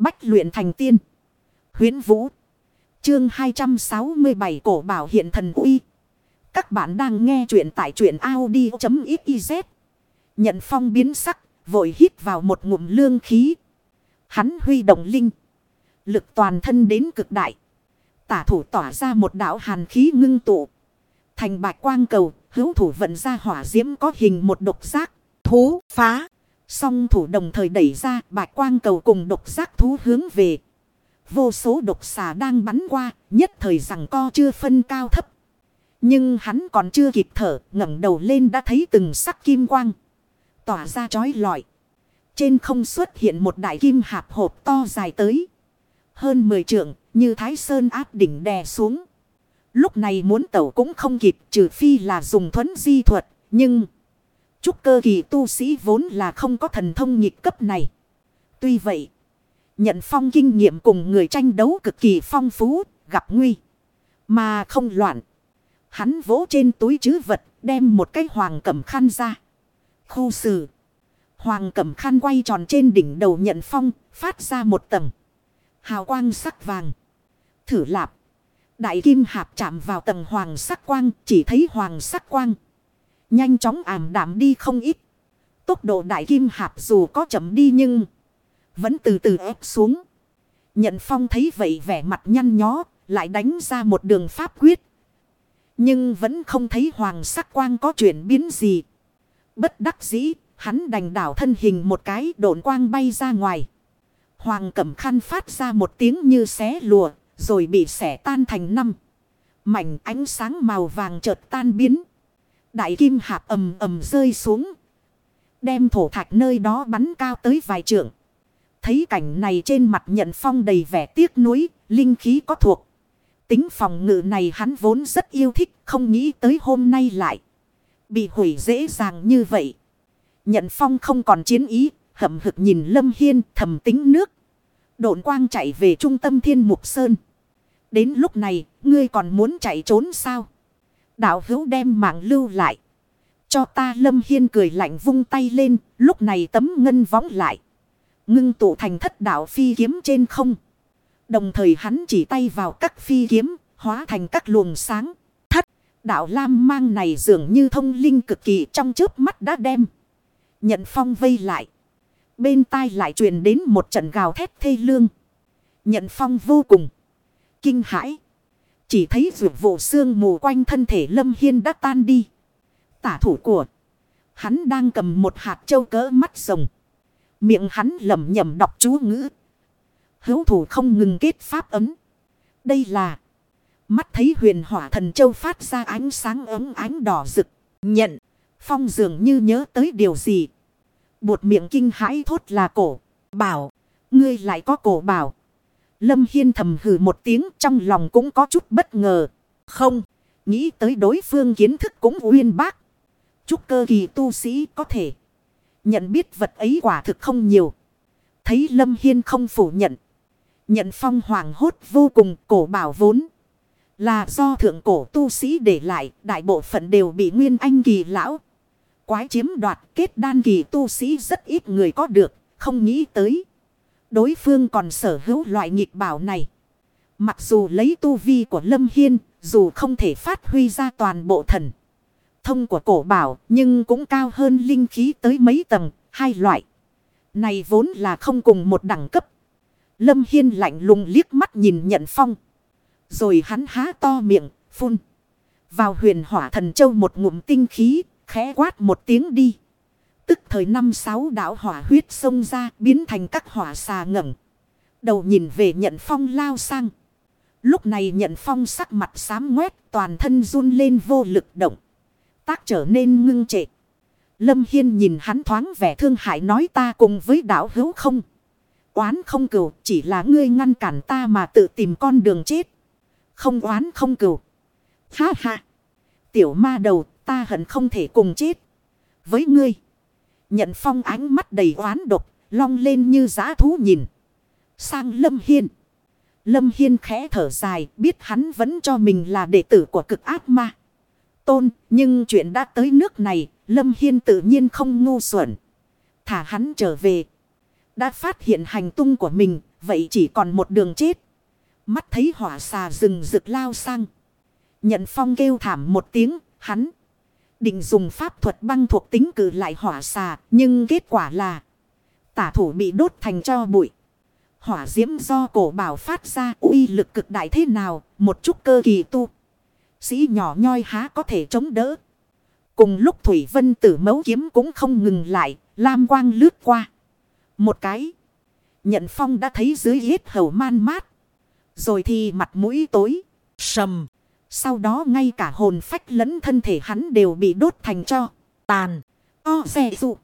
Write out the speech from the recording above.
Bách luyện thành tiên. Huyến Vũ. Chương 267 cổ bảo hiện thần uy. Các bạn đang nghe truyện tại truyện Audi.xyz. Nhận phong biến sắc, vội hít vào một ngụm lương khí. Hắn huy động linh. Lực toàn thân đến cực đại. Tả thủ tỏa ra một đảo hàn khí ngưng tụ. Thành bạch quang cầu, hữu thủ vận ra hỏa diễm có hình một độc giác. Thú phá. Song thủ đồng thời đẩy ra bạch quang cầu cùng độc giác thú hướng về. Vô số độc xà đang bắn qua, nhất thời rằng co chưa phân cao thấp. Nhưng hắn còn chưa kịp thở, ngẩng đầu lên đã thấy từng sắc kim quang. Tỏa ra chói lọi. Trên không xuất hiện một đại kim hạp hộp to dài tới. Hơn 10 trượng, như thái sơn áp đỉnh đè xuống. Lúc này muốn tẩu cũng không kịp trừ phi là dùng thuấn di thuật. Nhưng trúc cơ kỳ tu sĩ vốn là không có thần thông nhịp cấp này. Tuy vậy, nhận phong kinh nghiệm cùng người tranh đấu cực kỳ phong phú, gặp nguy. Mà không loạn. Hắn vỗ trên túi chứ vật, đem một cái hoàng cẩm khăn ra. Khu xử. Hoàng cẩm khăn quay tròn trên đỉnh đầu nhận phong, phát ra một tầng. Hào quang sắc vàng. Thử lạp. Đại kim hạp chạm vào tầng hoàng sắc quang, chỉ thấy hoàng sắc quang. Nhanh chóng ảm đạm đi không ít. Tốc độ đại kim hạp dù có chậm đi nhưng vẫn từ từ ép xuống. Nhận phong thấy vậy vẻ mặt nhăn nhó, lại đánh ra một đường pháp quyết. Nhưng vẫn không thấy hoàng sắc quang có chuyển biến gì. Bất đắc dĩ, hắn đành đảo thân hình một cái độn quang bay ra ngoài. Hoàng cẩm khăn phát ra một tiếng như xé lùa, rồi bị xẻ tan thành năm. Mảnh ánh sáng màu vàng chợt tan biến. Đại kim hạp ầm ầm rơi xuống. Đem thổ thạch nơi đó bắn cao tới vài trượng. Thấy cảnh này trên mặt nhận phong đầy vẻ tiếc nuối, linh khí có thuộc. Tính phòng ngự này hắn vốn rất yêu thích, không nghĩ tới hôm nay lại. Bị hủy dễ dàng như vậy. Nhận phong không còn chiến ý, hậm hực nhìn Lâm Hiên thầm tính nước. Độn quang chạy về trung tâm thiên mục sơn. Đến lúc này, ngươi còn muốn chạy trốn sao? Đạo hữu đem mạng lưu lại. Cho ta Lâm Hiên cười lạnh vung tay lên, lúc này tấm ngân võng lại. Ngưng tụ thành thất đạo phi kiếm trên không. Đồng thời hắn chỉ tay vào các phi kiếm, hóa thành các luồng sáng. Thất, đạo lam mang này dường như thông linh cực kỳ trong chớp mắt đã đem. Nhận phong vây lại. Bên tai lại truyền đến một trận gào thét thê lương. Nhận phong vô cùng. Kinh hãi. Chỉ thấy vượt vụ xương mù quanh thân thể lâm hiên đã tan đi. Tả thủ của. Hắn đang cầm một hạt châu cỡ mắt rồng. Miệng hắn lẩm nhẩm đọc chú ngữ. Hữu thủ không ngừng kết pháp ấm. Đây là. Mắt thấy huyền hỏa thần châu phát ra ánh sáng ấm ánh đỏ rực. Nhận. Phong dường như nhớ tới điều gì. Buột miệng kinh hãi thốt là cổ. Bảo. Ngươi lại có cổ bảo. Lâm Hiên thầm hừ một tiếng trong lòng cũng có chút bất ngờ. Không. Nghĩ tới đối phương kiến thức cũng uyên bác. Chúc cơ kỳ tu sĩ có thể. Nhận biết vật ấy quả thực không nhiều. Thấy Lâm Hiên không phủ nhận. Nhận phong hoàng hốt vô cùng cổ bảo vốn. Là do thượng cổ tu sĩ để lại. Đại bộ phận đều bị nguyên anh kỳ lão. Quái chiếm đoạt, kết đan kỳ tu sĩ rất ít người có được. Không nghĩ tới. Đối phương còn sở hữu loại nghịch bảo này. Mặc dù lấy tu vi của Lâm Hiên. Dù không thể phát huy ra toàn bộ thần thông của cổ bảo nhưng cũng cao hơn linh khí tới mấy tầng, hai loại. Này vốn là không cùng một đẳng cấp. Lâm Hiên lạnh lùng liếc mắt nhìn nhận phong. Rồi hắn há to miệng, phun. Vào huyền hỏa thần châu một ngụm tinh khí, khẽ quát một tiếng đi. Tức thời năm sáu đảo hỏa huyết xông ra, biến thành các hỏa xà ngẩng. Đầu nhìn về nhận phong lao sang. Lúc này nhận phong sắc mặt xám ngoét, toàn thân run lên vô lực động tác trở nên ngưng trệ. Lâm Hiên nhìn hắn thoáng vẻ thương hại nói ta cùng với đảo hữu không. Oán không cửu chỉ là ngươi ngăn cản ta mà tự tìm con đường chết. Không oán không cửu. Ha ha. Tiểu ma đầu, ta hận không thể cùng chết. Với ngươi. Nhận phong ánh mắt đầy oán độc. Long lên như giá thú nhìn. Sang Lâm Hiên. Lâm Hiên khẽ thở dài. Biết hắn vẫn cho mình là đệ tử của cực ác ma tôn, nhưng chuyện đã tới nước này, Lâm Hiên tự nhiên không ngu xuẩn. Thả hắn trở về. đã phát hiện hành tung của mình, vậy chỉ còn một đường chết. Mắt thấy hỏa xà rừng rực lao sang. Nhận phong kêu thảm một tiếng, hắn. Định dùng pháp thuật băng thuộc tính cử lại hỏa xà, nhưng kết quả là tả thủ bị đốt thành cho bụi. Hỏa diễm do cổ bảo phát ra uy lực cực đại thế nào, một chút cơ kỳ tu. Sĩ nhỏ nhoi há có thể chống đỡ. Cùng lúc Thủy Vân tử mấu kiếm cũng không ngừng lại, lam quang lướt qua. Một cái. Nhận phong đã thấy dưới hết hầu man mát. Rồi thì mặt mũi tối, sầm. Sau đó ngay cả hồn phách lẫn thân thể hắn đều bị đốt thành cho, tàn, o xe dụ.